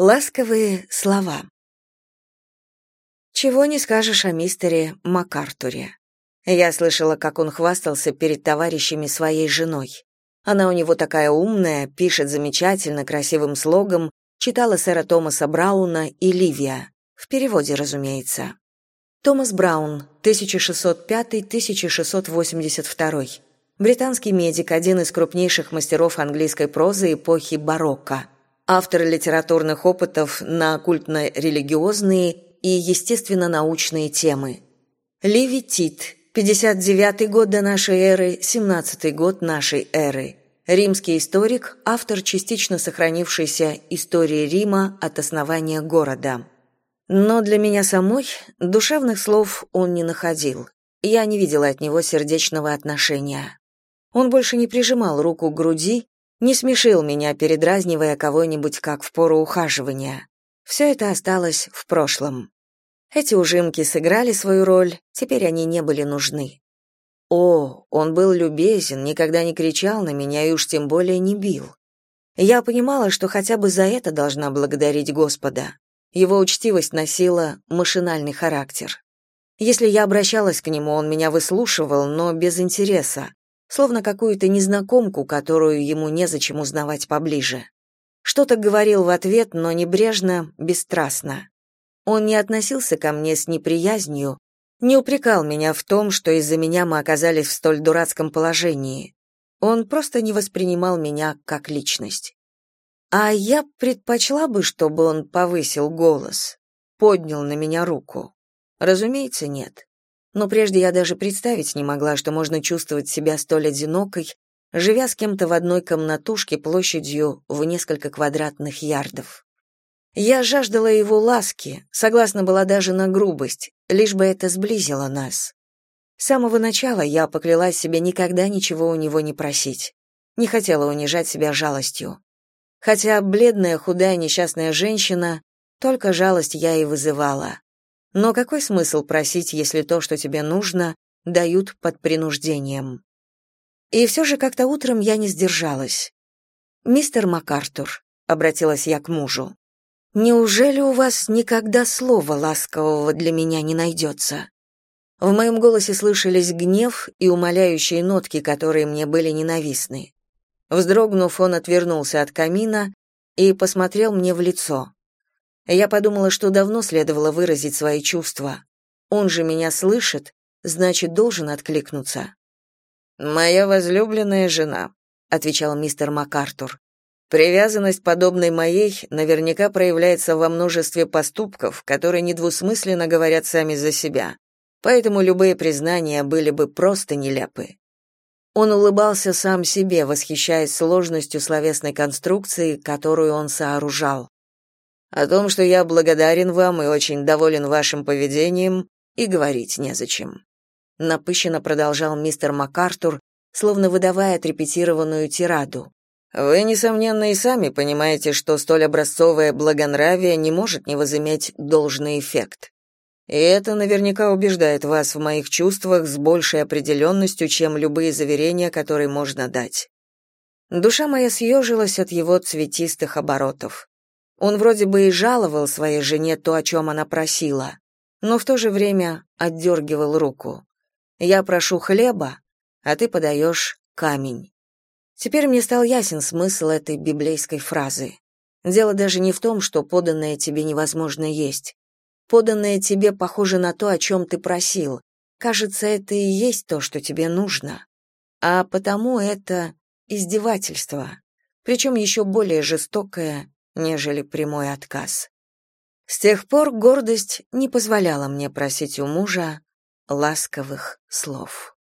Ласковые слова. Чего не скажешь о мистере МакАртуре. Я слышала, как он хвастался перед товарищами своей женой. Она у него такая умная, пишет замечательно, красивым слогом, читала сэра Томаса Брауна и Ливия. В переводе, разумеется. Томас Браун, 1605-1682. Британский медик, один из крупнейших мастеров английской прозы эпохи барокко автор литературных опытов на оккультно-религиозные и естественно-научные темы. Ливи Тит, 59 год до нашей эры, 17 год нашей эры. Римский историк, автор частично сохранившейся истории Рима от основания города. Но для меня самой душевных слов он не находил. Я не видела от него сердечного отношения. Он больше не прижимал руку к груди, не смешил меня, передразнивая кого-нибудь как в пору ухаживания. Все это осталось в прошлом. Эти ужимки сыграли свою роль, теперь они не были нужны. О, он был любезен, никогда не кричал на меня и уж тем более не бил. Я понимала, что хотя бы за это должна благодарить Господа. Его учтивость носила машинальный характер. Если я обращалась к нему, он меня выслушивал, но без интереса, словно какую-то незнакомку, которую ему незачем узнавать поближе. Что-то говорил в ответ, но небрежно, бесстрастно. Он не относился ко мне с неприязнью, не упрекал меня в том, что из-за меня мы оказались в столь дурацком положении. Он просто не воспринимал меня как личность. А я предпочла бы, чтобы он повысил голос, поднял на меня руку. Разумеется, нет но прежде я даже представить не могла, что можно чувствовать себя столь одинокой, живя с кем-то в одной комнатушке площадью в несколько квадратных ярдов. Я жаждала его ласки, согласна была даже на грубость, лишь бы это сблизило нас. С самого начала я поклялась себе никогда ничего у него не просить. Не хотела унижать себя жалостью. Хотя бледная, худая, несчастная женщина, только жалость я и вызывала. Но какой смысл просить, если то, что тебе нужно, дают под принуждением? И все же как-то утром я не сдержалась. «Мистер МакАртур», — обратилась я к мужу, — «неужели у вас никогда слова ласкового для меня не найдется?» В моем голосе слышались гнев и умоляющие нотки, которые мне были ненавистны. Вздрогнув, он отвернулся от камина и посмотрел мне в лицо. Я подумала, что давно следовало выразить свои чувства. Он же меня слышит, значит, должен откликнуться. «Моя возлюбленная жена», — отвечал мистер МакАртур. «Привязанность, подобной моей, наверняка проявляется во множестве поступков, которые недвусмысленно говорят сами за себя, поэтому любые признания были бы просто нелепы». Он улыбался сам себе, восхищаясь сложностью словесной конструкции, которую он сооружал. О том, что я благодарен вам и очень доволен вашим поведением, и говорить незачем. Напыщенно продолжал мистер МакАртур, словно выдавая отрепетированную тираду. Вы, несомненно, и сами понимаете, что столь образцовое благонравие не может не возыметь должный эффект. И это наверняка убеждает вас в моих чувствах с большей определенностью, чем любые заверения, которые можно дать. Душа моя съежилась от его цветистых оборотов. Он вроде бы и жаловал своей жене то, о чем она просила, но в то же время отдергивал руку. «Я прошу хлеба, а ты подаешь камень». Теперь мне стал ясен смысл этой библейской фразы. Дело даже не в том, что поданное тебе невозможно есть. Поданное тебе похоже на то, о чем ты просил. Кажется, это и есть то, что тебе нужно. А потому это издевательство, причем еще более жестокое нежели прямой отказ. С тех пор гордость не позволяла мне просить у мужа ласковых слов.